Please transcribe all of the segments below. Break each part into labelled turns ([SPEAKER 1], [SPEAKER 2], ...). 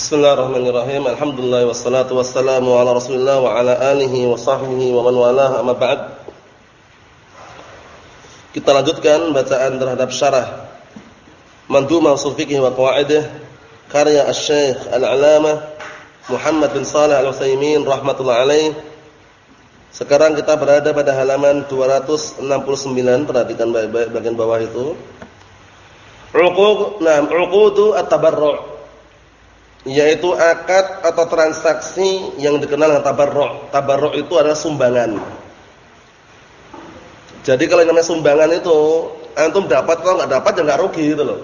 [SPEAKER 1] Bismillahirrahmanirrahim. Alhamdulillah wassalatu wassalamu ala Rasulillah wa ala alihi wa sahbihi wa man walah amma ba'd. Kita lanjutkan bacaan terhadap syarah Mandhumah Ushul Fiqh wa Qawaidih karya Asy-Syaikh Al-'Alamah Muhammad bin Shalih Al-Utsaimin rahimatullah alaih. Sekarang kita berada pada halaman 269, perhatikan baik-baik bagian bawah itu. Uqud, nah, uqudu at-tabarru' yaitu akad atau transaksi yang dikenal dengan tabarruk. Tabarruk itu adalah sumbangan. Jadi kalau namanya sumbangan itu antum dapat kalau nggak dapat ya nggak rugi gitu loh.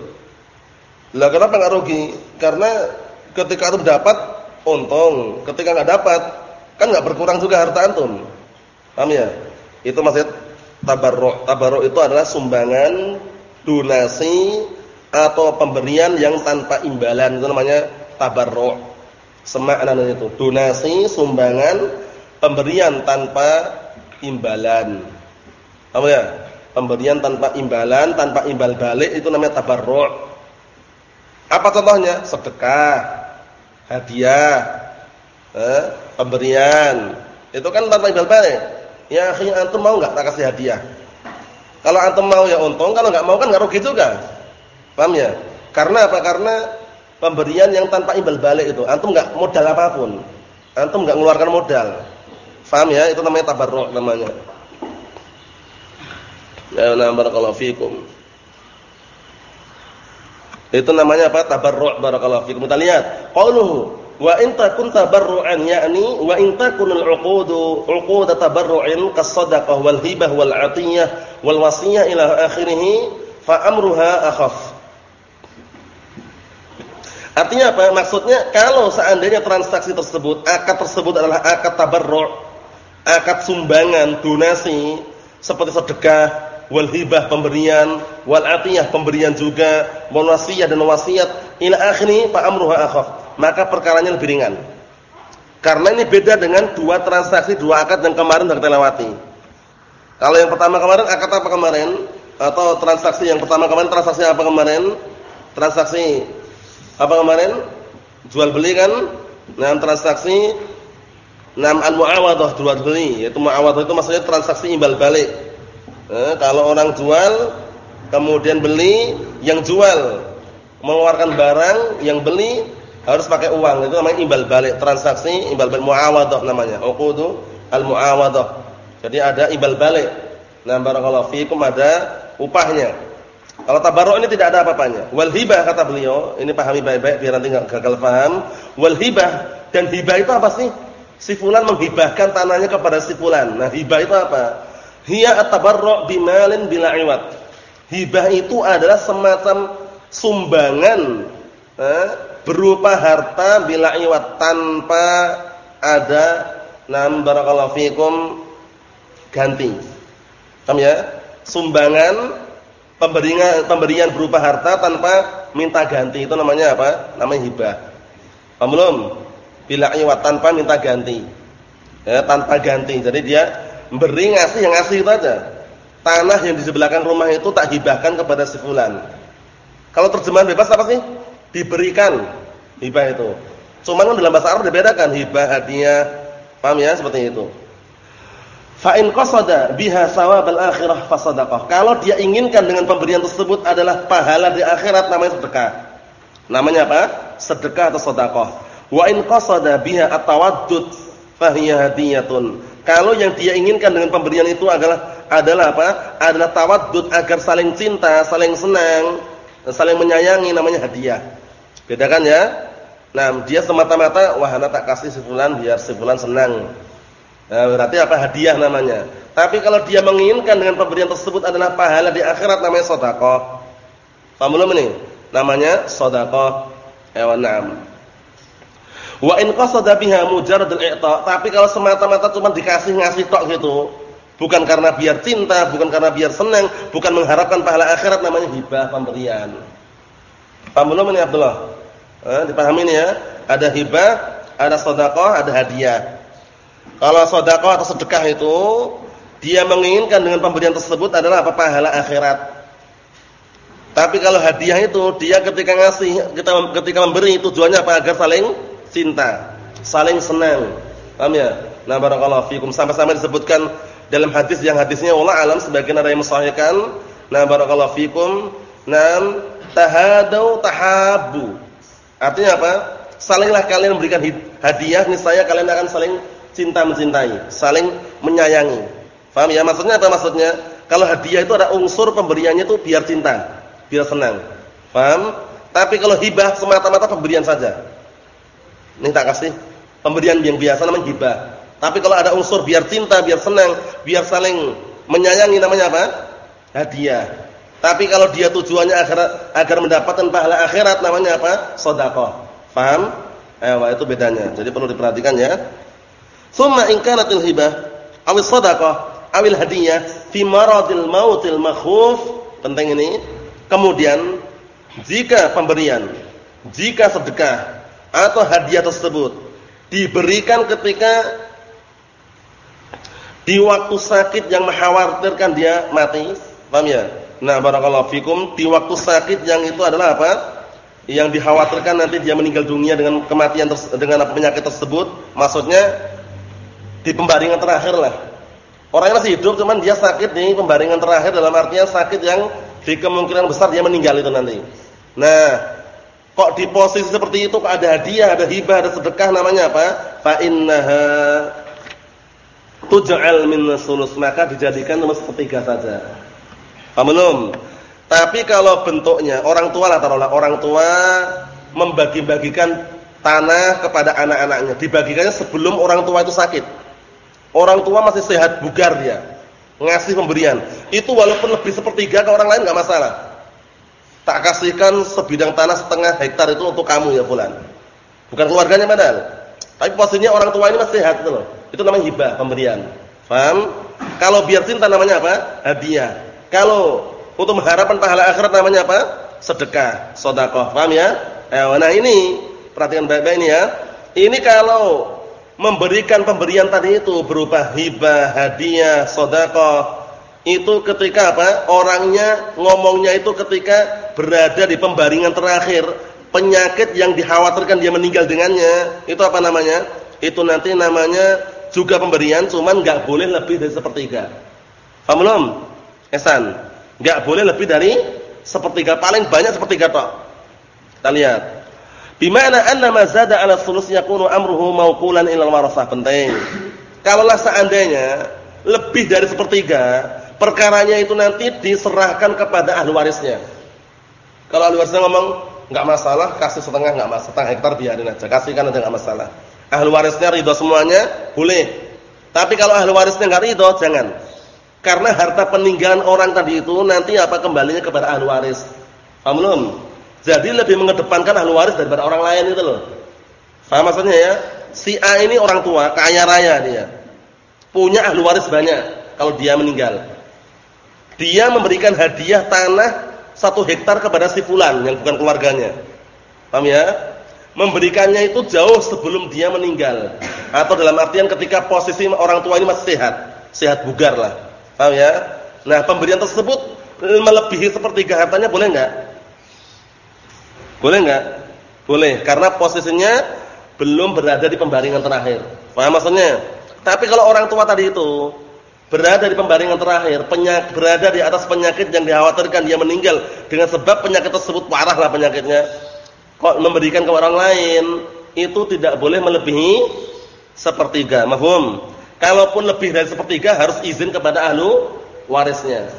[SPEAKER 1] Lah kenapa nggak rugi? Karena ketika antum dapat untung, ketika nggak dapat kan nggak berkurang juga harta antum. Paham ya? Itu maksud tabarruk. Tabarruk itu adalah sumbangan, donasi atau pemberian yang tanpa imbalan. Itu namanya tabarru' semakna itu. Donasi sumbangan pemberian tanpa imbalan. Apa ya? Pemberian tanpa imbalan tanpa imbal balik itu namanya tabarru' apa contohnya? Sedekah hadiah eh, pemberian. Itu kan tanpa imbal balik. Ya akhirnya antum mau nggak tak kasih hadiah? Kalau antum mau ya untung kalau nggak mau kan nggak rugi juga. Paham ya? Karena apa? Karena pemberian yang tanpa imbal balik itu. Antum enggak modal apa pun. Antum enggak mengeluarkan modal. Faham ya? Itu namanya tabarruk namanya. Ya, nah barakallahu fikum. Itu namanya apa? Tabarruk barakallahu fikum. Kita lihat. Qauluhu wa in takun tabarru'an yakni wa in takunul 'uqudu 'uqud tabarru'in kas-shadaqah wal hibah wal 'atiyah wal wasiyah ila akhirih fa amruha akhaf. Artinya apa? Maksudnya kalau seandainya transaksi tersebut, akad tersebut adalah akad tabarru', akad sumbangan, donasi, seperti sedekah, wal hibah pemberian, wal atiyah pemberian juga, wal wasiyah dan wasiat, ila akhiri fa amruha akhaf. Maka perkaranya lebih ringan. Karena ini beda dengan dua transaksi, dua akad yang kemarin sudah kita lewati. Kalau yang pertama kemarin akad apa kemarin? Atau transaksi yang pertama kemarin transaksi apa kemarin? Transaksi apa kemarin? Jual beli kan? Nah, transaksi nam al-muawadhah jual beli, yaitu muawadhah itu maksudnya transaksi imbal balik. Eh, kalau orang jual kemudian beli, yang jual mengeluarkan barang, yang beli harus pakai uang. Itu namanya imbal balik, transaksi imbal balik muawadhah namanya. Uqudu al-muawadhah. Jadi ada imbal balik. Nah, barakallahu fikum ada upahnya. Kalau tabarruk ini tidak ada apa-apanya. Wal hibah kata beliau, ini pahami baik-baik biar nanti enggak gagal paham. Wal hibah dan hibah itu apa sih? Si fulan menghibahkan tanahnya kepada si fulan. Nah, hibah itu apa? Hiya at-tabarru' bimalin bila iwat. Hibah itu adalah semacam sumbangan eh, berupa harta bila iwat tanpa ada nam barakallahu fikum ganti. Paham ya? Sumbangan pemberian pemberian berupa harta tanpa minta ganti itu namanya apa? Namanya hibah. Paham belum? Bila iwat tanpa minta ganti. Ya, tanpa ganti. Jadi dia beri ngasih yang ngasih itu aja. Tanah yang di sebelah rumah itu tak hibahkan kepada si fulan. Kalau terjemahan bebas apa sih? Diberikan hibah itu. Cuma kan dalam bahasa Arab dibedakan hibah, hadiah. Paham ya seperti itu. Fa in qasada biha sawabal akhirah fasadaqah. Kalau dia inginkan dengan pemberian tersebut adalah pahala di akhirat namanya sedekah. Namanya apa? Sedekah atau sedekah. Wa in qasada biha atawaddud fahiya hadiyatun. Kalau yang dia inginkan dengan pemberian itu adalah adalah apa? Adalah tawaddud agar saling cinta, saling senang, saling menyayangi namanya hadiah. Bedakan ya? Nah, dia semata-mata wah ana tak kasih si fulan biar si fulan senang. Nah, berarti apa hadiah namanya. Tapi kalau dia menginginkan dengan pemberian tersebut adalah pahala di akhirat namanya sedekah. Paham belum ini? Namanya sedekah. Ewan na'am. Wa in qasada biha mujarrad al-i'ta, tapi kalau semata-mata cuma dikasih ngasih tok gitu, bukan karena biar cinta, bukan karena biar senang, bukan mengharapkan pahala akhirat namanya hibah pemberian. Paham belum ini Abdullah? Eh, dipahami ini ya? Ada hibah, ada sedekah, ada hadiah. Kalau sedekah atau sedekah itu dia menginginkan dengan pemberian tersebut adalah apa pahala akhirat. Tapi kalau hadiah itu dia ketika ngasih, kita ketika memberi tujuannya apa? Agar saling cinta, saling senang. Paham ya? Nah, barakallahu fikum. Sampai-sampai disebutkan dalam hadis yang hadisnya Allah alam sebagian ada yang mensahihkan. Nah, barakallahu fikum. Nam tahadau tahabu. Artinya apa? Salinglah kalian memberikan hadiah, niscaya kalian akan saling cinta mencintai, saling menyayangi. Paham ya? Maksudnya apa maksudnya? Kalau hadiah itu ada unsur pemberiannya itu biar cinta biar senang. Paham? Tapi kalau hibah semata-mata pemberian saja. Ini tak kasih pemberian yang biasa namanya hibah. Tapi kalau ada unsur biar cinta, biar senang, biar saling menyayangi namanya apa? Hadiah. Tapi kalau dia tujuannya agar agar mendapatkan pahala akhirat namanya apa? Sedekah. Paham? Eh, itu bedanya. Jadi perlu diperhatikan ya. Summa in kanatil hibah awil sadaqah awil hadiyah fi maradil mautil makhuf. Penting ini Kemudian jika pemberian, jika sedekah atau hadiah tersebut diberikan ketika di waktu sakit yang mengkhawatirkan dia mati, paham ya? Nah, barakallahu fikum, di waktu sakit yang itu adalah apa? Yang dikhawatirkan nanti dia meninggal dunia dengan kematian dengan penyakit tersebut, maksudnya di pembaringan terakhir lah. Orangnya masih hidup cuman dia sakit nih, pembaringan terakhir dalam artian sakit yang di kemungkinan besar dia meninggal itu nanti. Nah, kok di posisi seperti itu kok ada hadiah, ada hibah, ada sedekah namanya apa? Fa innaha tuj'al min sulus maka dijadikan cuma sepertiga saja. Paham belum? Tapi kalau bentuknya orang tua lah taruhlah orang tua membagi-bagikan tanah kepada anak-anaknya, dibagikannya sebelum orang tua itu sakit. Orang tua masih sehat, bugar dia ngasih pemberian. Itu walaupun lebih sepertiga ke orang lain nggak masalah. Tak kasihkan sebidang tanah setengah hektar itu untuk kamu ya bulan. Bukan keluarganya padahal. Tapi posisinya orang tua ini masih sehat itu loh. Itu namanya hibah, pemberian. Paham? Kalau biar cinta namanya apa? Hadiah. Kalau untuk mengharapkan pahala akhirat namanya apa? Sedekah, sedekah. Paham ya? Eh, nah ini perhatikan baik-baik ini ya. Ini kalau memberikan pemberian tadi itu berupa hibah, hadiah, sedekah. Itu ketika apa? Orangnya ngomongnya itu ketika berada di pembaringan terakhir, penyakit yang dikhawatirkan dia meninggal dengannya, itu apa namanya? Itu nanti namanya juga pemberian, cuman nggak boleh lebih dari sepertiga. Paham belum? Esan. Nggak boleh lebih dari sepertiga, paling banyak sepertiga tok. Kita lihat. Bimana anna ma zada 'ala thuluts yakunu amruhu mauqulan ila al-warasah. Penting. Kalaulah seandainya lebih dari sepertiga, perkaranya itu nanti diserahkan kepada ahli warisnya. Kalau ahli warisnya ngomong, enggak masalah, kasih setengah enggak masalah, setengah hektar biarin aja, kasihkan aja enggak masalah. Ahli warisnya ridho semuanya, boleh. Tapi kalau ahli warisnya enggak ridho, jangan. Karena harta peninggalan orang tadi itu nanti apa kembalinya kepada ahli waris. Paham belum? Jadi lebih mengedepankan ahli waris daripada orang lain itu loh. Paham maksudnya ya? Si A ini orang tua, kaya raya dia. Punya ahli waris banyak kalau dia meninggal. Dia memberikan hadiah tanah satu hektar kepada si fulan yang bukan keluarganya. Paham ya? Memberikannya itu jauh sebelum dia meninggal. Atau dalam artian ketika posisi orang tua ini masih sehat. Sehat bugar lah. Paham ya? Nah pemberian tersebut melebihi sepertiga hartanya boleh enggak? Boleh enggak? Boleh, karena posisinya belum berada di pembaringan terakhir. Paham maksudnya? Tapi kalau orang tua tadi itu berada di pembaringan terakhir, penyak, berada di atas penyakit yang dikhawatirkan dia meninggal dengan sebab penyakit tersebut parah lah penyakitnya. Kok memberikan ke orang lain itu tidak boleh melebihi sepertiga. Mahfum? Kalaupun lebih dari sepertiga harus izin kepada ahlu warisnya.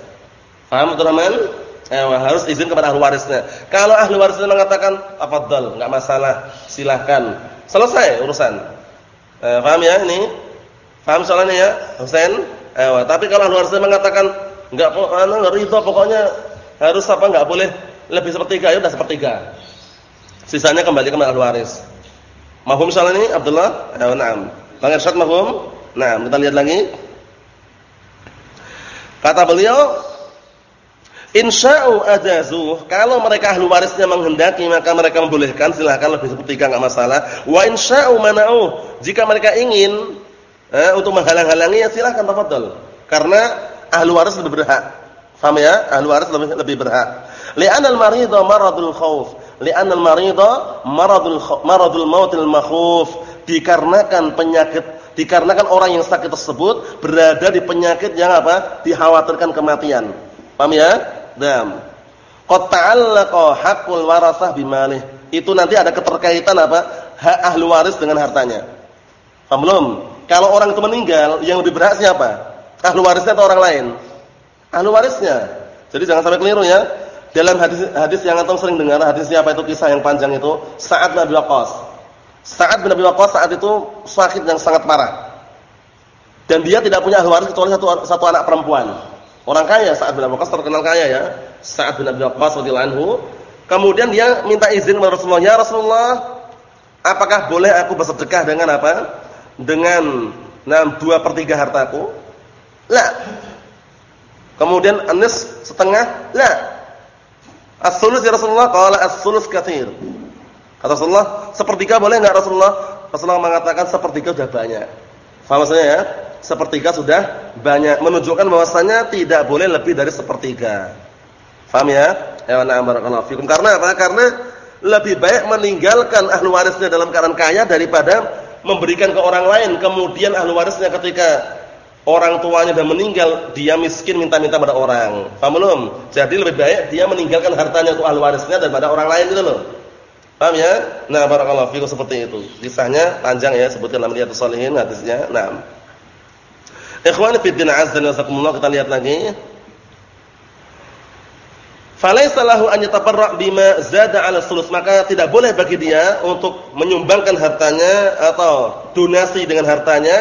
[SPEAKER 1] Paham teman-teman? Eh, harus izin kepada ahli warisnya. Kalau ahli warisnya mengatakan, "Afdal, enggak masalah, silahkan." Selesai urusan. Eh, paham ya ini? Paham soalnya ya, Husain? Eh, tapi kalau ahli warisnya mengatakan, "Enggak, anu ridho, pokoknya harus apa enggak boleh lebih sepertiga, ya udah sepertiga." Sisanya kembali kepada ahli waris. Mahum soalnya ini Abdullah? Eh, na'am. Bang Irsyad mahum? Nah, kita lihat lagi. Kata beliau, Insya'u ajazuh. Kalau mereka ahli warisnya menghendaki maka mereka membolehkan silahkan lebih sepertiga enggak masalah. Wa insya'u mana'u. Jika mereka ingin eh, untuk menghalang-halangi ya silahkan tafadhol. Karena ahli waris lebih berhak. Faham ya? Ahli waris lebih lebih berhak. Li'anna al-maridha maradul khauf. Li'anna al-maridha maradul maradul mautil makhuf. Dikarenakan penyakit, dikarenakan orang yang sakit tersebut berada di penyakit yang apa? Dikhawatirkan kematian. Paham ya? Dam. Qad ta'allaqa haqqul warasah bimalih. Itu nanti ada keterkaitan apa? Hak ahli waris dengan hartanya. Paham belum? Kalau orang itu meninggal, yang lebih berhak siapa? Ahli warisnya atau orang lain? Ahli warisnya. Jadi jangan sampai keliru ya. Dalam hadis hadis yang antum sering dengar, hadis siapa itu kisah yang panjang itu, Sa'ad bin Abi Waqqas. Sa'ad bin Abi Waqqas saat itu sakit yang sangat parah. Dan dia tidak punya ahli waris kecuali satu satu anak perempuan. Orang kaya Sa'ad bin Abi Waqqas terkenal kaya ya. Sa'ad bin Abi Waqqas radhiyallahu anhu. Kemudian dia minta izin kepada Rasulullah, "Ya Rasulullah, apakah boleh aku bersedekah dengan apa? Dengan enam dua per tiga hartaku?" La. Kemudian anis setengah? La. As-sulus ya Rasulullah? Qala as-sulus katsir. Kata Rasulullah, sepertiga boleh enggak Rasulullah? Rasulullah mengatakan sepertiga sudah banyak. Faham maksudnya ya? sepertiga sudah banyak menunjukkan bahwasanya tidak boleh lebih dari sepertiga. Faham ya? Ya na'am barakallahu fikum. Karena apa? Karena lebih baik meninggalkan ahli warisnya dalam keadaan kaya daripada memberikan ke orang lain kemudian ahli warisnya ketika orang tuanya sudah meninggal dia miskin minta-minta pada orang. Paham belum? Jadi lebih baik dia meninggalkan hartanya untuk ahli warisnya daripada orang lain itu loh. Paham ya? Nah, barakallahu fikum seperti itu. Kisahnya panjang ya sebutkan dalam Riyadhus Shalihin hadisnya. Nah. Ikhwani fi din azza wa jalla kita lihat lagi. Falaisa lahu an yatafarra' bima zada 'ala sulus, maka tidak boleh bagi dia untuk menyumbangkan hartanya atau donasi dengan hartanya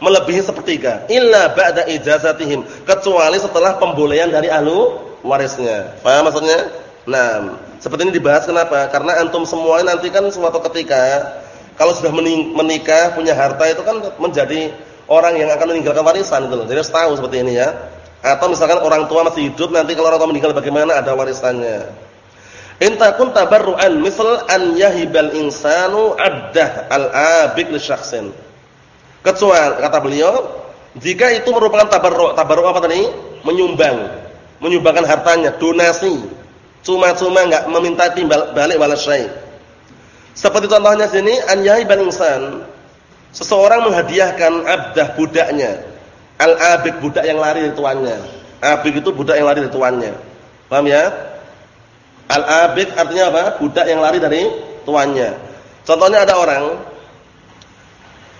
[SPEAKER 1] melebihi sepertiga illa ba'da ijazatihim, kecuali setelah pembolehan dari ahlu warisnya. Paham maksudnya? Nah, seperti ini dibahas kenapa? Karena antum semuanya nanti kan suatu ketika kalau sudah menikah punya harta itu kan menjadi orang yang akan meninggalkan warisan itu loh. Jadi harus tahu seperti ini ya. Atau misalkan orang tua masih hidup nanti kalau orang tua meninggal bagaimana ada warisannya. In takun tabarru'an misal an yahibal insanu addah al-abik li syakhsin. Kecuali kata beliau, jika itu merupakan tabarru', tabarru' apa tadi? Menyumbang, menyumbangkan hartanya, donasi. Cuma-cuma enggak meminta timbal balik wala syai'. Seperti contohnya sini an yahibal insan Seseorang menghadiahkan abdah budaknya. Al-abid budak yang lari dari tuannya. Abid itu budak yang lari dari tuannya. Paham ya? Al-abid artinya apa? Budak yang lari dari tuannya. Contohnya ada orang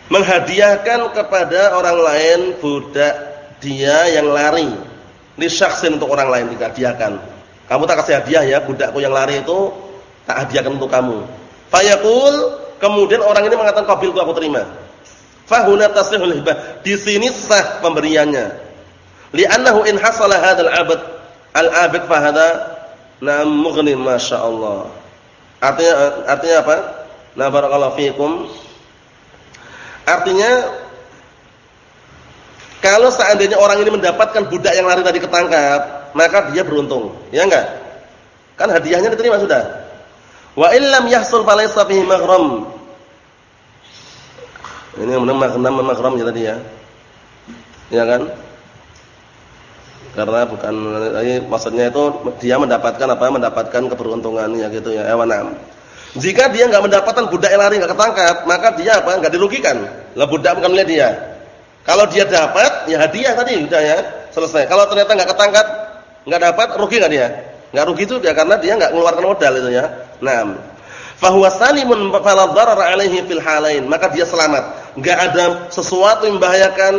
[SPEAKER 1] menghadiahkan kepada orang lain budak dia yang lari. Ini syaksin untuk orang lain dihadiahkan. Kamu tak kasih hadiah ya, budakku yang lari itu tak hadiahkan untuk kamu. Fayaqul Kemudian orang ini mengatakan qabiltu aku terima. Fahuna tasihul hibah. Di sini sah pemberiannya. Li'annahu in hasala hadzal 'abd al-'abd fa hadza nam mughni masyaallah. Artinya artinya apa? Na barakallahu. Artinya kalau seandainya orang ini mendapatkan budak yang lari tadi ketangkap, maka dia beruntung. Ya enggak? Kan hadiahnya diterima sudah. Wa illam yahsul falaysa fihi maghram. Ini yang maghram maghram ya tadi ya. Ya kan? Karena bukan ini maksudnya itu dia mendapatkan apa? Mendapatkan keberuntungan ya gitu ya. Ewanam. Jika dia enggak mendapatkan budak yang lari enggak ketangkap, maka dia apa? Enggak dirugikan. Lah budak bukan milik dia. Kalau dia dapat, ya hadiah tadi udah ya, selesai. Kalau ternyata enggak ketangkap, enggak dapat, rugi enggak dia? Enggak rugi itu ya karena dia enggak mengeluarkan modal itu ya. Naam. Fahuwa salimun fala alaihi fil halain, maka dia selamat. Enggak ada sesuatu yang membahayakan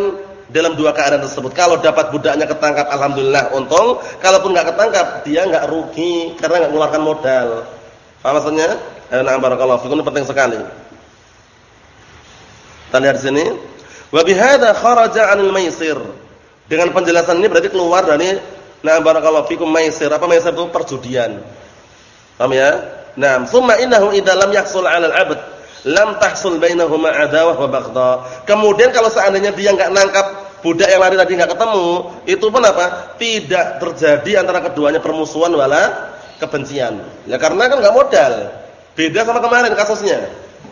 [SPEAKER 1] dalam dua keadaan tersebut. Kalau dapat budaknya ketangkap alhamdulillah untung, kalaupun enggak ketangkap dia enggak rugi karena enggak mengeluarkan modal. Paham maksudnya? Nah, barakallahu fikum penting sekali. Kita lihat di sini. Wa bihadza kharaja 'anil maisir. Dengan penjelasan ini berarti keluar dari Nah barakallahu fikum maisir. Apa maisir itu? Perjudian. Paham ya? Nah, summa innahu idza lam yahsul 'ala al-'abd lam tahsul bainahuma adawah wa baghdha. Kemudian kalau seandainya dia enggak nangkap budak yang lari tadi enggak ketemu, itu pun apa? Tidak terjadi antara keduanya permusuhan wala kebencian. Ya karena kan enggak modal. Beda sama kemarin kasusnya.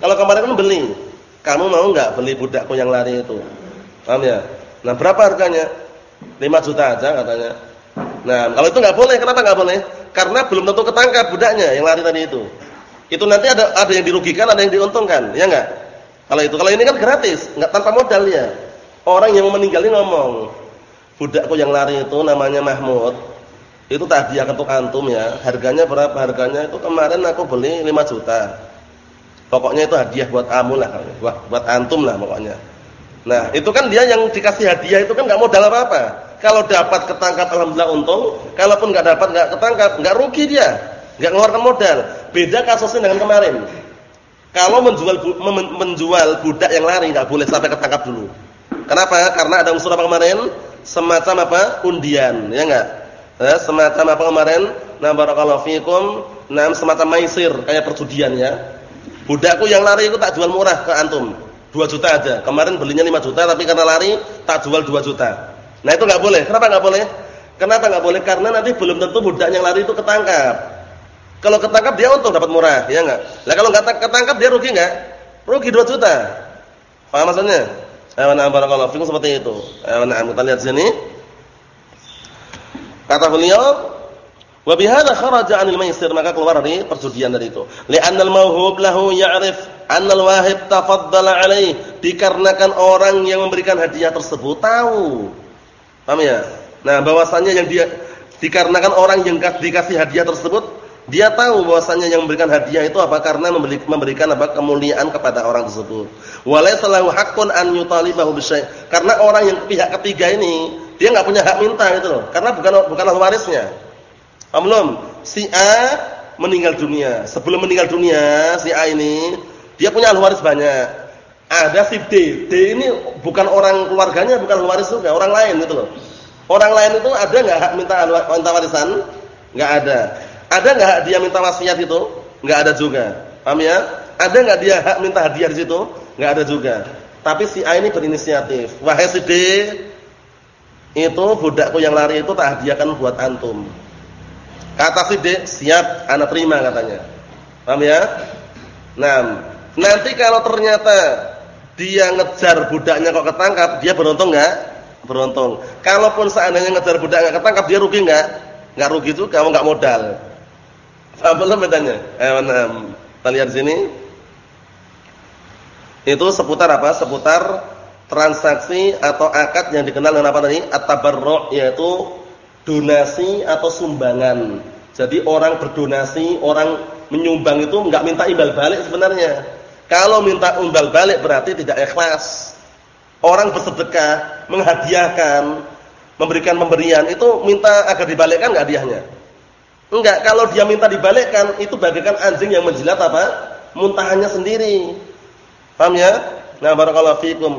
[SPEAKER 1] Kalau kemarin kan beli. Kamu mau enggak beli budakku yang lari itu? Paham ya? Nah, berapa harganya? 5 juta aja katanya. Nah, kalau itu nggak boleh, kenapa nggak boleh? Karena belum tentu ketangkap budaknya yang lari tadi itu. Itu nanti ada ada yang dirugikan, ada yang diuntungkan, ya enggak? Kalau itu, kalau ini kan gratis, enggak tanpa modal ya. Orang yang meninggal ini ngomong, budakku yang lari itu namanya Mahmud. Itu tadi untuk antum ya. Harganya berapa? Harganya itu kemarin aku beli 5 juta. Pokoknya itu hadiah buat kamu lah, buat, buat antum lah pokoknya. Nah, itu kan dia yang dikasih hadiah itu kan enggak modal apa-apa. Kalau dapat ketangkap alhamdulillah untung, kalaupun enggak dapat enggak ketangkap, enggak rugi dia. Enggak ngeluarkan modal. Beda kasusnya dengan kemarin. Kalau menjual menjual budak yang lari enggak boleh sampai ketangkap dulu. Kenapa? Karena ada unsur apa kemarin? Semacam apa? Undian, ya enggak? Eh, semacam apa kemarin? Nah, barakallahu fikum, nah semacam maisir, kayak perjudian ya. Budakku yang lari itu tak jual murah ke antum. 2 juta aja. Kemarin belinya 5 juta tapi karena lari tak jual 2 juta. Nah, itu enggak boleh. Kenapa enggak boleh? Kenapa enggak boleh? Karena nanti belum tentu budak yang lari itu ketangkap. Kalau ketangkap dia untung dapat murah, ya enggak? Lah kalau enggak ketangkap dia rugi enggak? Rugi 2 juta. Paham maksudnya? Ayo na'am barakallahu fikum seperti itu. Ayo na'am kita lihat sini. Kata beliau, Wa bihadza kharaja 'anil maisir maka keluar dari perjudian dari itu. Li'anna al-mauhub lahu ya'rif anna al-wahib tafaddala 'alaih dikarenakan orang yang memberikan hadiah tersebut tahu. Paham ya? Nah, bahwasanya yang dia dikarenakan orang yang dikasih hadiah tersebut dia tahu bahwasanya yang memberikan hadiah itu apa karena memberikan apa kemuliaan kepada orang tersebut. Walaysa lahu haqqun an yutalibahu bisyai. Karena orang yang pihak ketiga ini dia enggak punya hak minta gitu loh. Karena bukan bukanlah warisnya. Paham Si A meninggal dunia. Sebelum meninggal dunia, si A ini dia punya ahli waris banyak. Ada si D. D ini bukan orang keluarganya, bukan waris juga, orang lain gitu loh. Orang lain itu ada enggak hak minta minta warisan? Enggak ada. Ada enggak hak dia minta wasiat itu? Enggak ada juga. Paham ya? Ada enggak dia hak minta hadiah di situ? Enggak ada juga. Tapi si A ini berinisiatif. Wahai si D, itu budakku yang lari itu tak hadiahkan buat antum. Kata si D, siap, anak terima katanya. Paham ya? Nah, nanti kalau ternyata dia ngejar budaknya kok ketangkap, dia beruntung enggak? Beruntung. Kalaupun seandainya ngejar budak enggak ketangkap, dia rugi enggak? Enggak rugi itu kamu enggak modal. Paham belum bedanya? Eh, kita lihat sini. Itu seputar apa? Seputar transaksi atau akad yang dikenal dengan apa tadi? At-tabarru' yaitu donasi atau sumbangan. Jadi orang berdonasi, orang menyumbang itu enggak minta imbal balik sebenarnya. Kalau minta imbal balik berarti tidak ikhlas. Orang bersedekah, menghadiahkan, memberikan pemberian itu minta agar dibalikkan enggak hadiahnya? Enggak, kalau dia minta dibalikkan itu bagaikan anjing yang menjilat apa? Muntahannya sendiri. Paham ya? Nah, barakallahu fikum.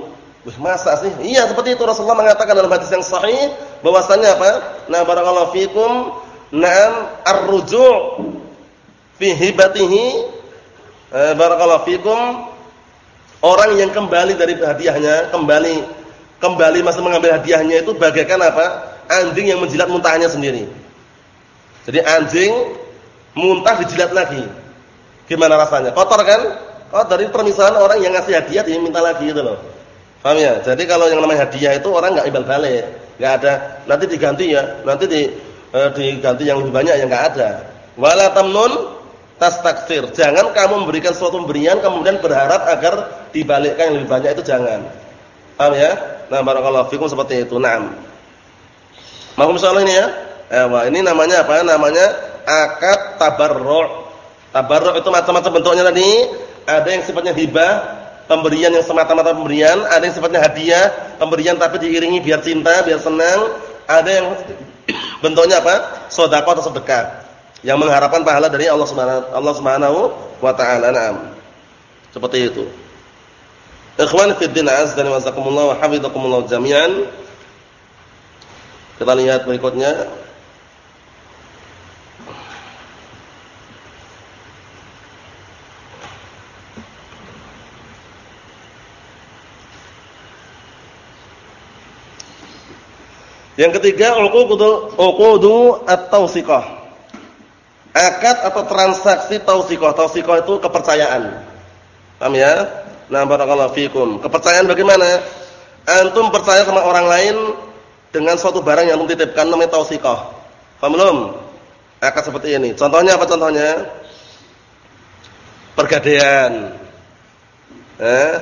[SPEAKER 1] Masa sih? Iya, seperti itu Rasulullah mengatakan dalam hadis yang sahih bahwasanya apa? Nah, barakallahu fikum, na'am ar-ruju' fi hibatihi eh, barakallahu fikum orang yang kembali dari hadiahnya, kembali kembali masih mengambil hadiahnya itu bagaikan apa? Anjing yang menjilat muntahnya sendiri. Jadi anjing muntah dijilat lagi. Gimana rasanya? Kotor kan? Oh, dari permisalan orang yang ngasih hadiah diminta lagi gitu loh. Paham ya? Jadi kalau yang namanya hadiah itu orang enggak imbal balik, enggak ada. Nanti diganti ya, nanti di eh, diganti yang lebih banyak yang enggak ada. Wala tamnun tastaksir. Jangan kamu memberikan suatu pemberian kemudian berharap agar dibalikkan yang lebih banyak itu jangan. Paham ya? Nah, barakallahu fikum seperti itu. Naam. Mahum soal ini ya? Eh, wah, ini namanya apa? Namanya akad tabarru'. Tabarru' itu macam-macam bentuknya tadi. Ada yang sifatnya hibah, pemberian yang semata-mata pemberian, ada yang sifatnya hadiah, pemberian tapi diiringi biar cinta, biar senang, ada yang bentuknya apa? sedekah atau sedekah yang mengharapkan pahala dari Allah Subhanahu Allah Subhanahu wa taala. Naam. Seperti itu. Ikhwan fi din azza wa jazakumullah wa hafizakumullah jami'an. Kita lihat berikutnya. Yang ketiga uqudu uqudu at-tawsiqah. Akad atau transaksi tausiqah. Tausiqah itu kepercayaan. Paham ya? Nah, barakallahu fikum. Kepercayaan bagaimana? Antum percaya sama orang lain dengan suatu barang yang antum namanya tausiqah. Paham belum? Akad seperti ini. Contohnya apa contohnya? Pergadaian. Eh?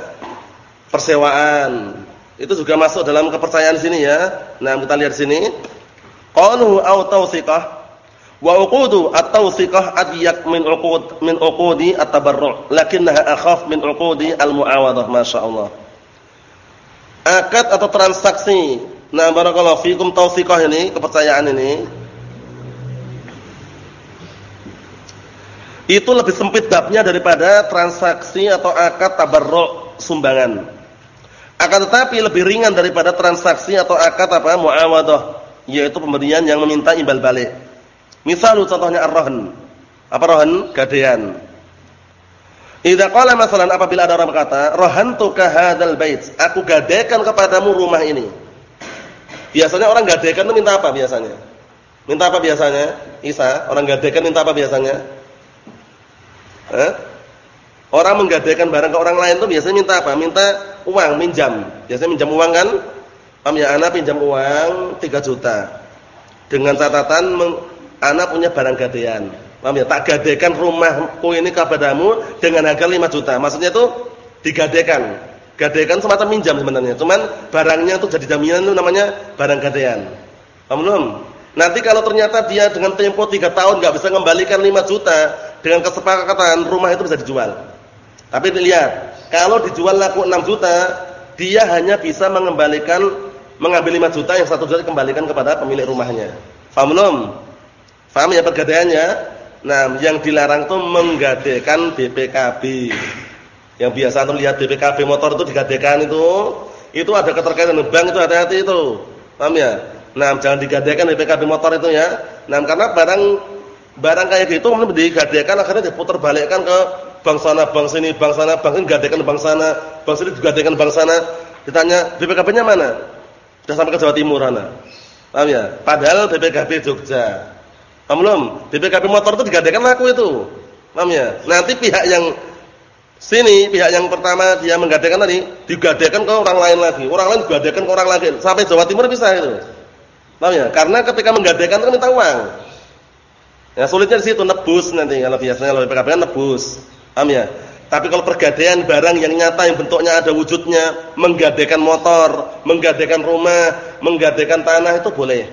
[SPEAKER 1] Persewaan. Itu juga masuk dalam kepercayaan sini ya. Nah, kita lihat sini. Qalu au tawsiqah wa uqudu at-tawsiqah adyak min uqud min uqudi at-tabarru' lakinnaha akhaf min uqudi al-mu'awadah masyaallah. Akad atau transaksi. Nah, barakallahu fikum tawsiqah ini, kepercayaan ini itu lebih sempit babnya daripada transaksi atau akad tabarruk sumbangan. Akan tetapi lebih ringan daripada transaksi atau akad apa muawadah, yaitu pemberian yang meminta imbal balik. Misal contohnya ar-rahn. Apa rahn? Gadean. Idza qala masalan apabila ada orang berkata, "Rahantuka hadzal bait." Aku gadekan kepadamu rumah ini. Biasanya orang gadekan itu minta apa biasanya? Minta apa biasanya? Isa, orang gadekan minta apa biasanya? Eh? Orang menggadaikan barang ke orang lain tuh biasanya minta apa? Minta uang, minjam. Biasanya minjam uang kan? Paham ya? Anak pinjam uang 3 juta. Dengan catatan anak punya barang gadaian. Paham ya? Tak gadaikan rumahku ini kepadamu dengan harga 5 juta. Maksudnya itu digadaikan. Gadaikan semacam minjam sebenarnya. Cuman barangnya itu jadi jaminan itu namanya barang gadaian. Paham belum? Nanti kalau ternyata dia dengan tempo 3 tahun enggak bisa mengembalikan 5 juta, dengan kesepakatan rumah itu bisa dijual. Tapi lihat, kalau dijual laku 6 juta, dia hanya bisa mengembalikan mengambil 5 juta yang 1 juta dikembalikan kepada pemilik rumahnya. Paham belum? Paham ya pergadaiannya? Nah, yang dilarang itu menggadaikan BPKB. Yang biasa tuh lihat BPKB motor itu digadaikan itu, itu ada keterkaitan dengan bank itu hati-hati itu. Paham ya? Nah, jangan digadaikan di PKB motor itu ya. Nah, karena barang barang kayak gitu kemudian digadaikan akhirnya diputar balikkan ke bank sana, bank sini, bank sana, bank ini gadaikan bank sana, bank sini digadaikan bank sana. Ditanya, BPKB-nya mana? Sudah sampai ke Jawa Timur sana. Paham ya? Padahal BPKB Jogja. Paham belum? BPKB motor itu digadaikan laku itu. Paham ya? Nanti pihak yang sini, pihak yang pertama dia menggadaikan tadi, digadaikan ke orang lain lagi. Orang lain digadaikan ke orang lagi. Sampai Jawa Timur bisa itu. Paham ya? Karena ketika menggadaikan kan minta uang. Ya sulitnya di situ nebus nanti kalau biasanya kalau PKB kan nebus. Paham ya? Tapi kalau pergadaian barang yang nyata yang bentuknya ada wujudnya, menggadaikan motor, menggadaikan rumah, menggadaikan tanah itu boleh.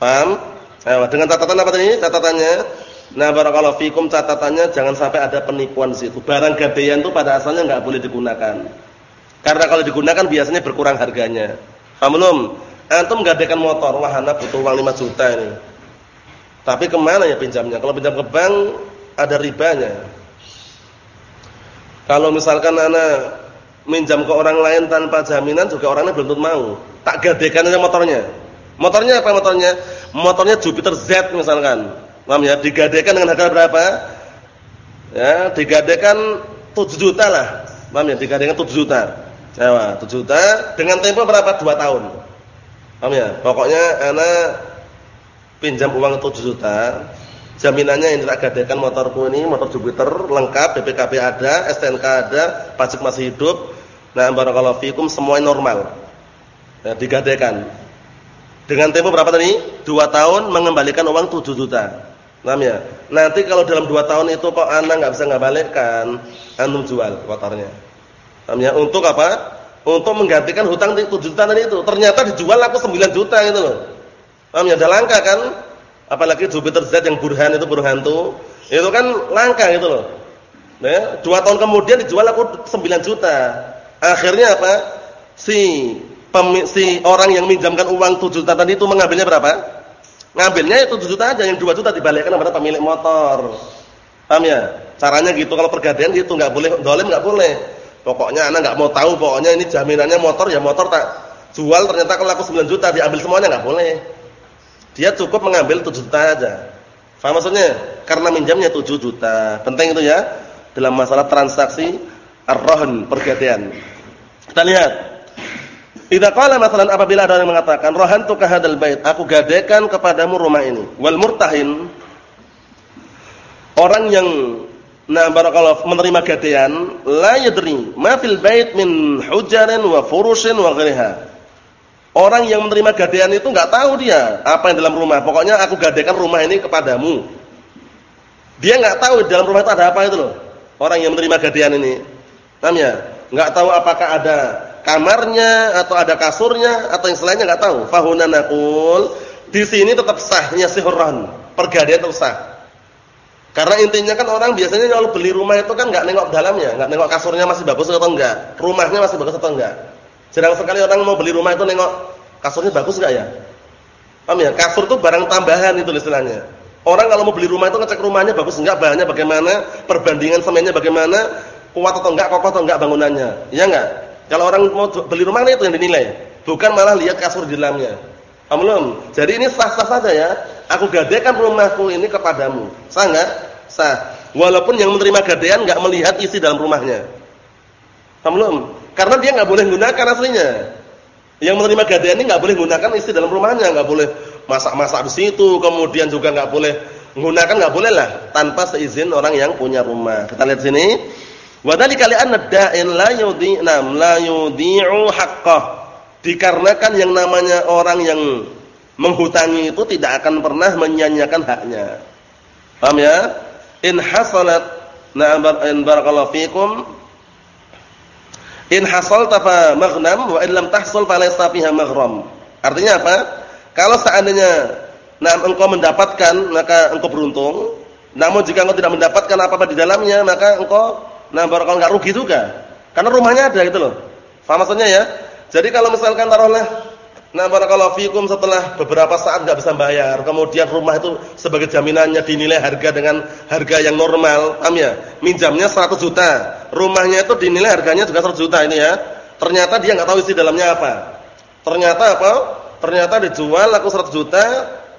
[SPEAKER 1] Paham? Nah, dengan catatan apa tadi? Catatannya Nah, barakallahu fikum catatannya jangan sampai ada penipuan di situ. Barang gadaian itu pada asalnya enggak boleh digunakan. Karena kalau digunakan biasanya berkurang harganya. Paham belum? Antum gadaikan motor, wah anak butuh uang 5 juta ini. Tapi ke mana ya pinjamnya? Kalau pinjam ke bank ada ribanya. Kalau misalkan anak minjam ke orang lain tanpa jaminan juga orangnya belum tentu mau. Tak gadaikan aja motornya. Motornya apa motornya? Motornya Jupiter Z misalkan. Paham ya? Digadaikan dengan harga berapa? Ya, digadaikan 7 juta lah. Paham ya? Digadaikan 7 juta. Ya, 7 juta dengan tempo berapa? 2 tahun. Paham ya? Pokoknya anak pinjam uang 7 juta, jaminannya yang tidak gadaikan motorku ini, motor Jupiter lengkap, BPKB ada, STNK ada, pajak masih hidup. Nah, barakallahu fikum semuanya normal. Ya, digadaikan. Dengan tempo berapa tadi? 2 tahun mengembalikan uang 7 juta. Paham ya? Nanti kalau dalam 2 tahun itu kok anak enggak bisa ngabalikkan, antum jual motornya. Ya? Untuk apa? untuk menggantikan hutang 7 juta tadi itu. Ternyata dijual aku 9 juta gitu loh. Paham ya? Ada langka kan? Apalagi Jupiter Z yang burhan itu burhan tuh. Itu kan langka gitu loh. Nah, dua tahun kemudian dijual aku 9 juta. Akhirnya apa? Si si orang yang minjamkan uang 7 juta tadi itu mengambilnya berapa? Ngambilnya itu 7 juta aja, yang 2 juta dibalikkan kepada pemilik motor. Paham ya? Caranya gitu kalau pergadaian gitu enggak boleh, dolim enggak boleh. Pokoknya anak nggak mau tahu, pokoknya ini jaminannya motor ya motor tak jual ternyata kalau aku 9 juta diambil semuanya nggak boleh. Dia cukup mengambil 7 juta aja. Faham maksudnya? Karena minjamnya 7 juta. Penting itu ya dalam masalah transaksi ar-rahn pergadaian. Kita lihat. Idza qala masalan apabila ada orang yang mengatakan rahantu ka hadzal bait, aku gadekan kepadamu rumah ini. Wal murtahin orang yang Nah barakallahu menerima gadaian la yadri ma fil bait min hujarin wa furushin wa ghairiha. Orang yang menerima gadean itu nggak tahu dia apa yang dalam rumah. Pokoknya aku gadekan rumah ini kepadamu. Dia nggak tahu di dalam rumah itu ada apa itu loh. Orang yang menerima gadean ini. Paham ya? Nggak tahu apakah ada kamarnya atau ada kasurnya atau yang selainnya nggak tahu. Fahuna naqul di sini tetap sahnya sihran. Pergadaian tetap sah. Karena intinya kan orang biasanya kalau beli rumah itu kan nggak nengok dalamnya, nggak nengok kasurnya masih bagus atau enggak, rumahnya masih bagus atau enggak. Jarang sekali orang mau beli rumah itu nengok kasurnya bagus enggak ya? Paham ya? Kasur itu barang tambahan itu istilahnya. Orang kalau mau beli rumah itu ngecek rumahnya bagus enggak, bahannya bagaimana, perbandingan semennya bagaimana, kuat atau enggak, kokoh atau enggak bangunannya. Iya enggak? Kalau orang mau beli rumah itu yang dinilai, bukan malah lihat kasur di dalamnya. Belum? Jadi ini sah-sah saja ya. Aku gadekan rumahku ini kepadamu. Sah enggak? Sah. Walaupun yang menerima gadean enggak melihat isi dalam rumahnya. Belum? Karena dia nggak boleh gunakan aslinya. Yang menerima gadaian ini nggak boleh gunakan isi dalam rumahnya, nggak boleh masak-masak di situ, kemudian juga nggak boleh menggunakan nggak boleh lah tanpa seizin orang yang punya rumah. Kita lihat sini. Wa dzalika li'anna da'in la yudhi'nam la yudhi'u haqqah. Dikarenakan yang namanya orang yang menghutangi itu tidak akan pernah menyanyiakan haknya. Paham ya? In hasalat na'am barakallahu fikum In hasalta fa maghnam wa in lam tahsul fa laysa fiha maghram. Artinya apa? Kalau seandainya nah engkau mendapatkan maka engkau beruntung. Namun jika engkau tidak mendapatkan apa-apa di dalamnya maka engkau nah barakal enggak rugi juga. Karena rumahnya ada gitu loh. Paham maksudnya ya? Jadi kalau misalkan taruhlah Nah barakallahu fikum setelah beberapa saat nggak bisa bayar, kemudian rumah itu sebagai jaminannya dinilai harga dengan harga yang normal, paham ya? Minjamnya 100 juta, rumahnya itu dinilai harganya juga 100 juta ini ya. Ternyata dia nggak tahu isi dalamnya apa. Ternyata apa? Ternyata dijual aku 100 juta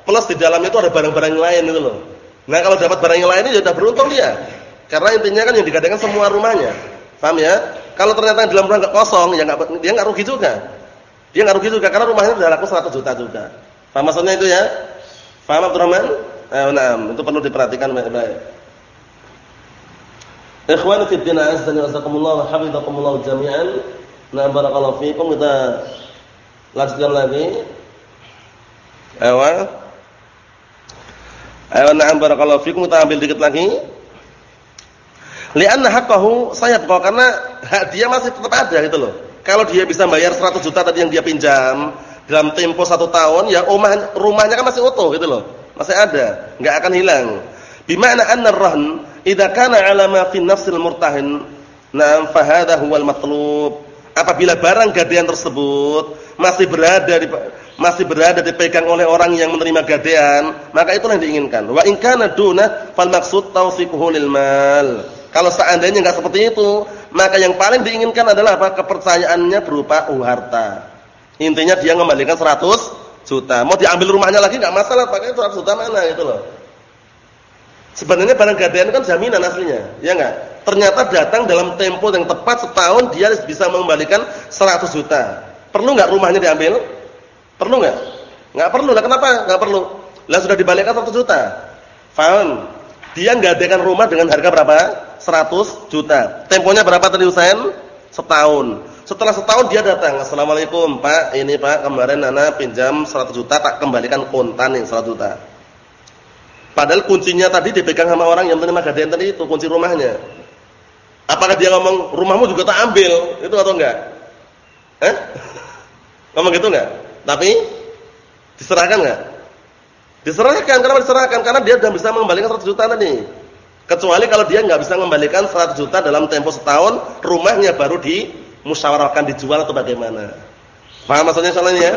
[SPEAKER 1] plus di dalamnya itu ada barang-barang lain itu loh. Nah kalau dapat barang yang lain ini sudah beruntung dia. Karena intinya kan yang digadaikan semua rumahnya. Paham ya? Kalau ternyata dalam rumah nggak kosong, ya nggak dia nggak rugi juga. Dia enggak rugi juga karena rumahnya sudah laku 100 juta juga. Paham maksudnya itu ya? Paham Abdurrahman? Eh, nah, itu perlu diperhatikan baik-baik. Ikhwani fi din azza wa jazakumullah wa hafizakumullah jami'an. Nah, barakallahu fiikum kita lanjutkan lagi. Ayo. Ayo na'am barakallahu fiikum kita ambil dikit lagi. Li'anna haqqahu sayabqa karena hak dia masih tetap ada gitu loh. Kalau dia bisa bayar 100 juta tadi yang dia pinjam dalam tempo satu tahun, ya rumah rumahnya kan masih utuh gitu loh. Masih ada, nggak akan hilang. Bima'na anna ar-rahn idza kana 'ala ma fi nafsil murtahin, na'am fa hadha huwal matlub. Apabila barang gadaian tersebut masih berada di masih berada dipegang oleh orang yang menerima gadaian, maka itulah yang diinginkan. Wa in kana duna fal maqsud tawfiquhu lil mal. Kalau seandainya enggak seperti itu, maka yang paling diinginkan adalah apa? Kepercayaannya berupa uang harta. Intinya dia mengembalikan 100 juta. Mau diambil rumahnya lagi enggak masalah, pakai 100 juta mana itu loh. Sebenarnya barang gadaian kan jaminan aslinya, ya enggak? Ternyata datang dalam tempo yang tepat setahun dia bisa mengembalikan 100 juta. Perlu enggak rumahnya diambil? Perlu enggak? Enggak perlu. Lah kenapa enggak perlu? Lah sudah dibalikkan 100 juta. Faham? Dia nggadaikan rumah dengan harga berapa? 100 juta. Temponya berapa tadi Husain? Setahun. Setelah setahun dia datang, "Assalamualaikum, Pak. Ini Pak, kemarin Nana pinjam 100 juta, tak kembalikan kontan nih 100 juta." Padahal kuncinya tadi dipegang sama orang yang menerima gadaian tadi itu, kunci rumahnya. Apakah dia ngomong, "Rumahmu juga tak ambil?" Itu atau enggak? Eh? Ngomong gitu enggak? Tapi diserahkan enggak? Diserahkan, kenapa diserahkan? Karena dia sudah bisa mengembalikan 100 juta tadi. Kecuali kalau dia nggak bisa mengembalikan 100 juta dalam tempo setahun, rumahnya baru dimusyawarahkan dijual atau bagaimana. Paham maksudnya soalnya ya?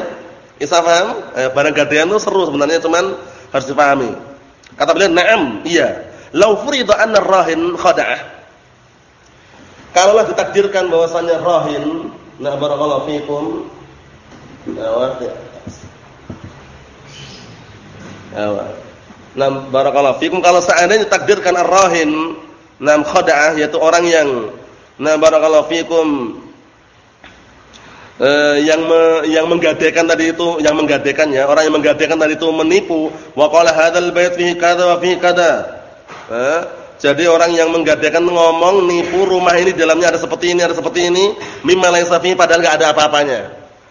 [SPEAKER 1] Isa paham? Eh, barang gadaian itu seru sebenarnya cuman harus dipahami. Kata beliau, "Na'am, iya. Lau furida anna rahin khada'ah." Kalaulah ditakdirkan bahwasanya rahin, na barakallahu fikum. Nah, ya. Awal. Nah, barakallahu fikum kalau seandainya takdirkan ar-rahin, nam khada'ah yaitu orang yang nah barakallahu fikum eh, yang me, yang menggadaikan tadi itu, yang menggadaikannya, orang yang menggadaikan tadi itu menipu, wa qala hadzal bait fihi kada wa fihi kada. Eh, jadi orang yang menggadaikan ngomong nipu rumah ini dalamnya ada seperti ini, ada seperti ini, mimma laysa fihi padahal enggak ada apa-apanya.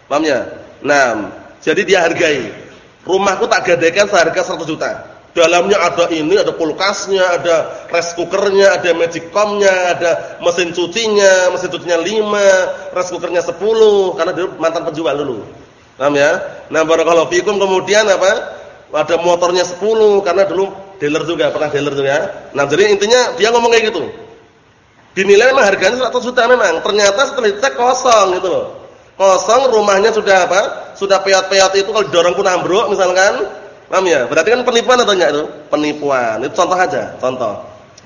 [SPEAKER 1] Paham ya? Nah, jadi dia hargai. Rumahku tak gadaikan seharga 100 juta. Dalamnya ada ini, ada kulkasnya, ada rice cookernya, ada magic comnya, ada mesin cucinya, mesin cucinya 5, rice cookernya 10, karena dia mantan penjual dulu. Paham ya? Nah, barakallahu fikum kemudian apa? Ada motornya 10 karena dulu dealer juga, pernah dealer juga. Nah, jadi intinya dia ngomong kayak gitu. Dinilai memang harganya 100 juta memang. Ternyata setelah dicek kosong gitu loh. Kosong rumahnya sudah apa? Sudah peot-peot itu kalau didorong pun ambruk misalkan Paham ya? Berarti kan penipuan atau enggak itu? Penipuan. Itu contoh aja, contoh.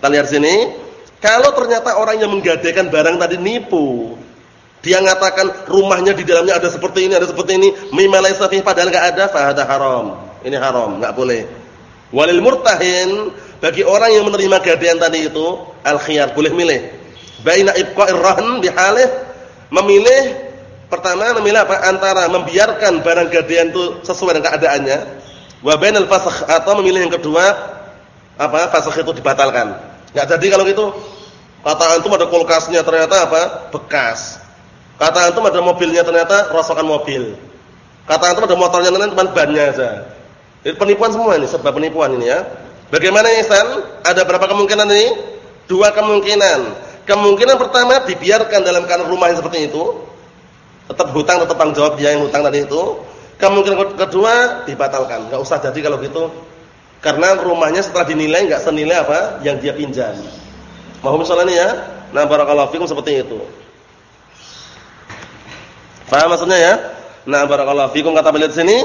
[SPEAKER 1] Kita lihat sini. Kalau ternyata orang yang menggadaikan barang tadi nipu, dia mengatakan rumahnya di dalamnya ada seperti ini, ada seperti ini, mimma laisa padahal enggak ada, fa haram. Ini haram, enggak boleh. Walil murtahin bagi orang yang menerima gadaian tadi itu al khiyar, boleh milih. Baina ibqa'ir rahn bihalih memilih pertama memilih apa? Antara membiarkan barang gadaian itu sesuai dengan keadaannya Wa bainal fasakh atau memilih yang kedua apa? Fasakh itu dibatalkan. Enggak jadi kalau gitu. Kata antum ada kulkasnya ternyata apa? Bekas. Kata antum ada mobilnya ternyata rosokan mobil. Kata antum ada motornya ternyata cuma bannya aja. Ini penipuan semua ini, sebab penipuan ini ya. Bagaimana Ihsan? Ada berapa kemungkinan ini? Dua kemungkinan. Kemungkinan pertama dibiarkan dalam keadaan rumah yang seperti itu. Tetap hutang, tetap tanggung jawab dia yang hutang tadi itu. Kemungkinan kedua dibatalkan, enggak usah jadi kalau gitu. Karena rumahnya setelah dinilai enggak senilai apa yang dia pinjam. Mohon misalnya ya. Nah, barakallahu fikum seperti itu. Paham maksudnya ya? Nah, barakallahu fikum kata beliau di sini.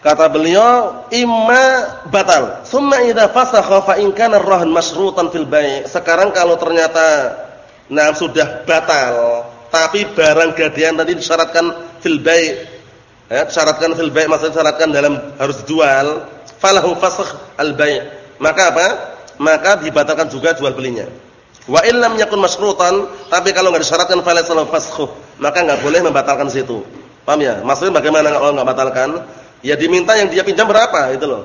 [SPEAKER 1] Kata beliau, imma batal. Summa idza fasakha fa in kana ar-rahn masyrutan fil bai'. Sekarang kalau ternyata nah sudah batal, tapi barang gadaian tadi disyaratkan fil bai' ya, syaratkan fil bai' maksudnya syaratkan dalam harus dijual, falahu fasakh al bai'. Maka apa? Maka dibatalkan juga jual belinya. Wa illam yakun masyrutan, tapi kalau enggak disyaratkan falahu fasakh, maka enggak boleh membatalkan situ. Paham ya? Maksudnya bagaimana kalau enggak batalkan? Ya diminta yang dia pinjam berapa itu loh.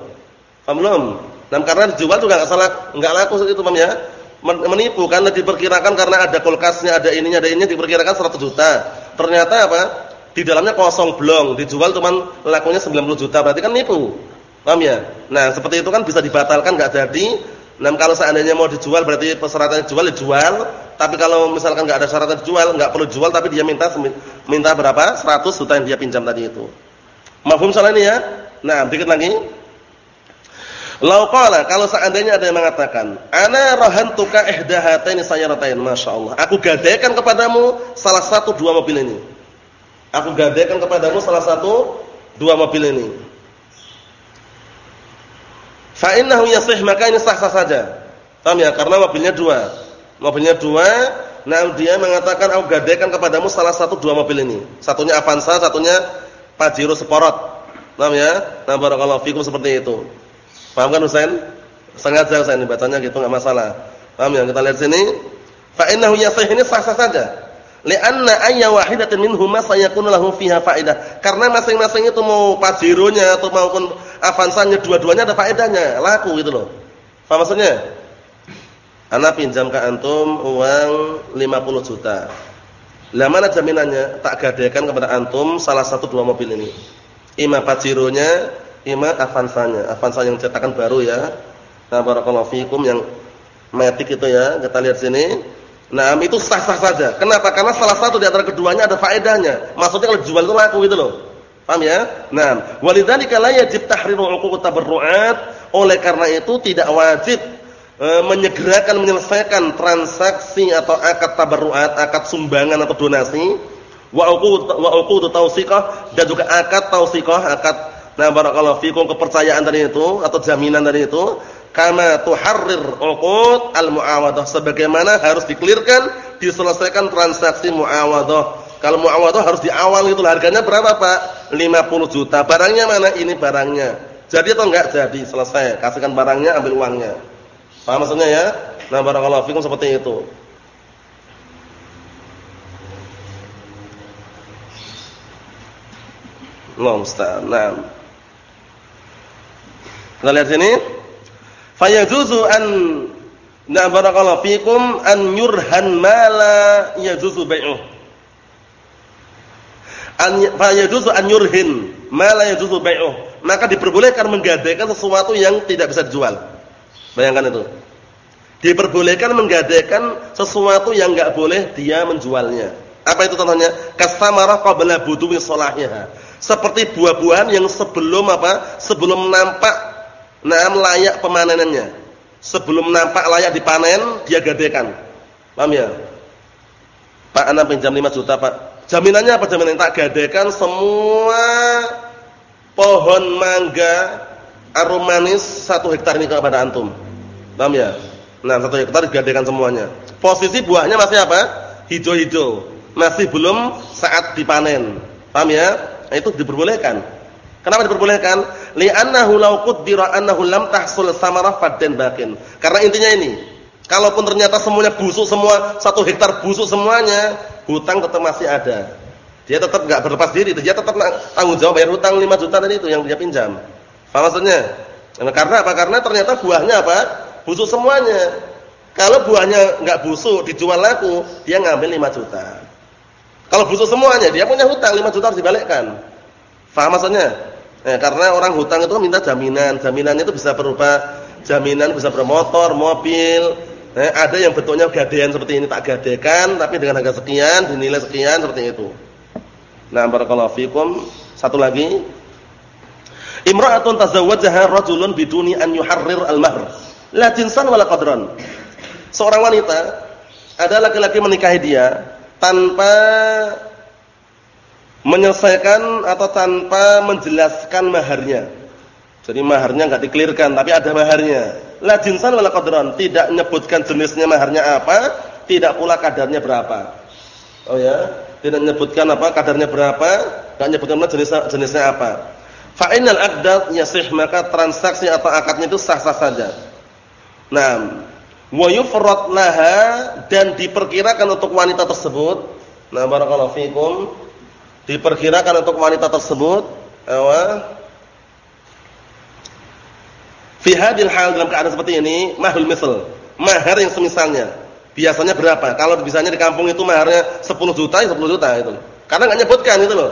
[SPEAKER 1] Paham belum? Dan karena dijual juga enggak salah, enggak laku itu paham ya? Menipu karena diperkirakan karena ada kulkasnya, ada ininya, ada ininya diperkirakan 100 juta. Ternyata apa? Di dalamnya kosong blong, dijual cuman lakunya 90 juta, berarti kan nipu. Paham ya? Nah, seperti itu kan bisa dibatalkan enggak jadi. Nah, kalau seandainya mau dijual berarti persyaratan dijual dijual, tapi kalau misalkan enggak ada syarat dijual, enggak perlu jual tapi dia minta minta berapa? 100 juta yang dia pinjam tadi itu. Mafhum soal ini ya? Nah, dikit lagi. Lau qala kalau seandainya ada yang mengatakan, "Ana rahantuka ihdahataini sayyaratain." Masyaallah. Aku gadaikan kepadamu salah satu dua mobil ini. Aku gadaikan kepadamu salah satu dua mobil ini. Fa innahu yasih maka ini sah-sah saja. Paham ya? Karena mobilnya dua. Mobilnya dua, nah dia mengatakan aku gadaikan kepadamu salah satu dua mobil ini. Satunya Avanza, satunya Pajero Sport. Paham ya? Nah barakallahu fikum seperti itu. Paham kan Husain? Sengaja Husain bacanya gitu enggak masalah. Paham ya? Kita lihat sini. Fa innahu yasih ini sah-sah saja. Lianna ayya wahidatin minhuma sayakunu lahu fiha faedah. Karena masing-masing itu mau Pajero-nya atau maupun Avanza-nya dua-duanya ada faedahnya, laku gitu loh. Apa maksudnya? Ana pinjam ke antum uang 50 juta. Lah mana jaminannya? Tak gadaikan kepada antum salah satu dua mobil ini. Ima Pajero-nya, ima Avanza-nya. Avanza yang cetakan baru ya. Nah, barakallahu fikum yang matic itu ya. Kita lihat sini. Nah, itu sah-sah saja. Kenapa? Karena salah satu di antara keduanya ada faedahnya. Maksudnya kalau jual itu laku gitu loh. Paham ya? Nah, walidzalika la yajib tahriru 'uququt tabarru'at. Oleh karena itu tidak wajib e, menyegerakan menyelesaikan transaksi atau akad tabarru'at, akad sumbangan atau donasi, wa uqud wa uqud tausiqah dan juga akad tausiqah, akad nah barakallahu fikum kepercayaan dari itu atau jaminan dari itu kama tuharrir uqud al-muawadah. Sebagaimana harus dikelirkan diselesaikan transaksi muawadah. Kalau muawadah harus di awal itu harganya berapa Pak? 50 juta. Barangnya mana? Ini barangnya. Jadi atau enggak? Jadi. Selesai. Kasihkan barangnya ambil uangnya. Paham maksudnya ya? Nah barakallahu fikum seperti itu. Allah musta'an nah kita lihat sini fayajuzu an na barakallahu fikum an yurhan mala yajuzu bai'uh an fa yajuzu an yurhin ma la yajuzu bai'uh. Maka diperbolehkan menggadaikan sesuatu yang tidak bisa dijual. Bayangkan itu. Diperbolehkan menggadaikan sesuatu yang enggak boleh dia menjualnya. Apa itu contohnya? Kasamarah qabla buduwi salahnya. Seperti buah-buahan yang sebelum apa? Sebelum nampak nam layak pemanenannya. Sebelum nampak layak dipanen, dia gadaikan. Paham ya? Pak, Anda pinjam 5 juta, Pak. Jaminannya apa jaminan? Tak gadaikan semua pohon mangga aromanis satu hektar ini kepada antum. Paham ya? Nah, satu hektar digadaikan semuanya. Posisi buahnya masih apa? Hijau-hijau. Masih belum saat dipanen. Paham ya? Nah, itu diperbolehkan. Kenapa diperbolehkan? Li'annahu law qaddara annahu lam tahsul samarah faddan bakin. Karena intinya ini, kalaupun ternyata semuanya busuk semua, satu hektar busuk semuanya, hutang tetap masih ada. Dia tetap enggak berlepas diri, dia tetap tanggung jawab bayar hutang 5 juta tadi itu yang dia pinjam. Apa maksudnya? Karena apa? Karena ternyata buahnya apa? Busuk semuanya. Kalau buahnya enggak busuk, dijual laku, dia ngambil 5 juta. Kalau busuk semuanya, dia punya hutang 5 juta harus dibalikkan. Faham maksudnya? Eh, karena orang hutang itu minta jaminan. Jaminannya itu bisa berupa jaminan bisa bermotor, mobil. Eh, ada yang bentuknya gadaian seperti ini tak gadekan tapi dengan harga sekian, dinilai sekian seperti itu. Nah, barakallahu fikum. Satu lagi, Imra'atun tazawwajaha rajulun biduni an yuharrir al-mahr. La jinsan wala qadran. Seorang wanita ada laki-laki menikahi dia tanpa menyelesaikan atau tanpa menjelaskan maharnya. Jadi maharnya enggak diklirkan tapi ada maharnya. La jinsan wala qadran, tidak menyebutkan jenisnya maharnya apa, tidak pula kadarnya berapa. Oh ya, tidak menyebutkan apa kadarnya berapa, enggak menyebutkan jenis jenisnya apa. Fa'inal aqdad yasih maka transaksi atau akadnya itu sah-sah saja. Nah, wa yufrad laha dan diperkirakan untuk wanita tersebut. Nah, barakallahu fikum. Diperkirakan untuk wanita tersebut, apa? Fi hadil hal dalam keadaan seperti ini, mahul misal, mahar yang semisalnya. Biasanya berapa? Kalau biasanya di kampung itu maharnya 10 juta, 10 ya juta itu. Karena enggak nyebutkan itu loh.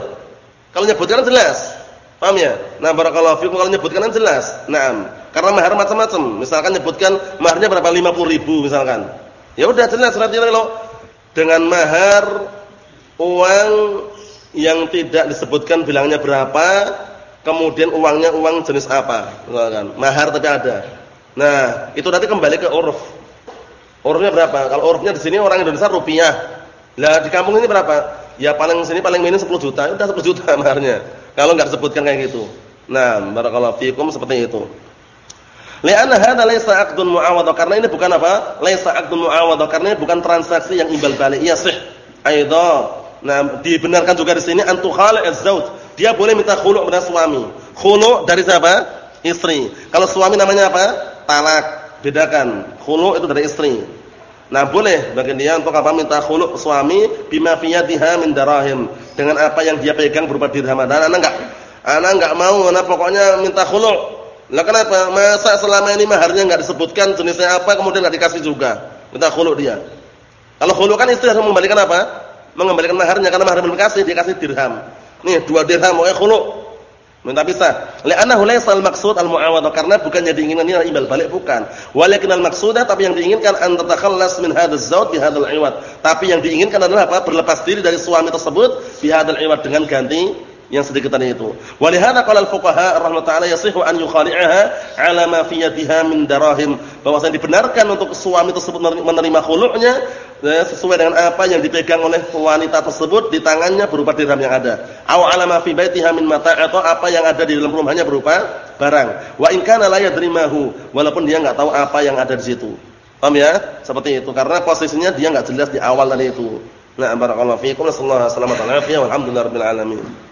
[SPEAKER 1] Kalau nyebutkan jelas. Paham ya? Nah, barakallahu fikum kalau nyebutkan kan jelas. Naam. Karena mahar macam-macam. Misalkan nyebutkan maharnya berapa 50 ribu misalkan. Ya udah jelas berarti kalau dengan mahar uang yang tidak disebutkan bilangnya berapa, kemudian uangnya uang jenis apa, misalkan. Mahar tapi ada. Nah, itu nanti kembali ke uruf. Urufnya berapa? Kalau urufnya di sini orang Indonesia rupiah. Lah di kampung ini berapa? Ya paling sini paling minim 10 juta. Udah 10 juta maharnya. Kalau enggak sebutkan kayak gitu. Nah, barakallahu fikum seperti itu. Li'anna hadza laysa 'aqdun mu'awadhah karena ini bukan apa? Laysa 'aqdun mu'awadhah karena ini bukan transaksi yang imbal balik. Iya sih. Aidha. Nah, dibenarkan juga di sini antu khali' az-zauj. Dia boleh minta khulu' kepada suami. Khulu' dari siapa? Istri. Kalau suami namanya apa? Talak. Bedakan. Khulu' itu dari istri. Nah, boleh bagi dia untuk apa minta khulu' suami bima fi yadiha min darahim dengan apa yang dia pegang berupa dirham. Dan anak enggak anak enggak mau, anak pokoknya minta khulu'. Lah kenapa? Masa selama ini maharnya enggak disebutkan jenisnya apa kemudian enggak dikasih juga. Minta khulu' dia. Kalau khulu' kan istri harus mengembalikan apa? Mengembalikan maharnya karena mahar belum dikasih, dia kasih dirham. Nih, dua dirham mau khulu'. Minta pisah. Li'annahu laysal maqsud al-mu'awadhah karena bukan yang diinginkan imbal balik bukan. Walakin al-maqsudah tapi yang diinginkan an tatakhallas min hadzal zawj bi hadzal 'iwad. Tapi yang diinginkan adalah apa? Berlepas diri dari suami tersebut bi hadzal 'iwad dengan ganti yang sedikit tadi itu. Walihada qala al-fuqaha rahimahullah taala yasihu an yukhali'aha 'ala ma fi min darahim. Bahwasanya dibenarkan untuk suami tersebut menerima khulu'nya ya, sesuai dengan apa yang dipegang oleh wanita tersebut di tangannya berupa dirham yang ada. Aw alama fi baitiha min mata' atau apa yang ada di dalam rumahnya berupa barang. Wa in kana la yadrimahu walaupun dia enggak tahu apa yang ada di situ. Paham ya? Seperti itu karena posisinya dia enggak jelas di awal tadi itu. Nah, barakallahu fiikum. Sallallahu alaihi wasallam. Alhamdulillahirabbil alamin.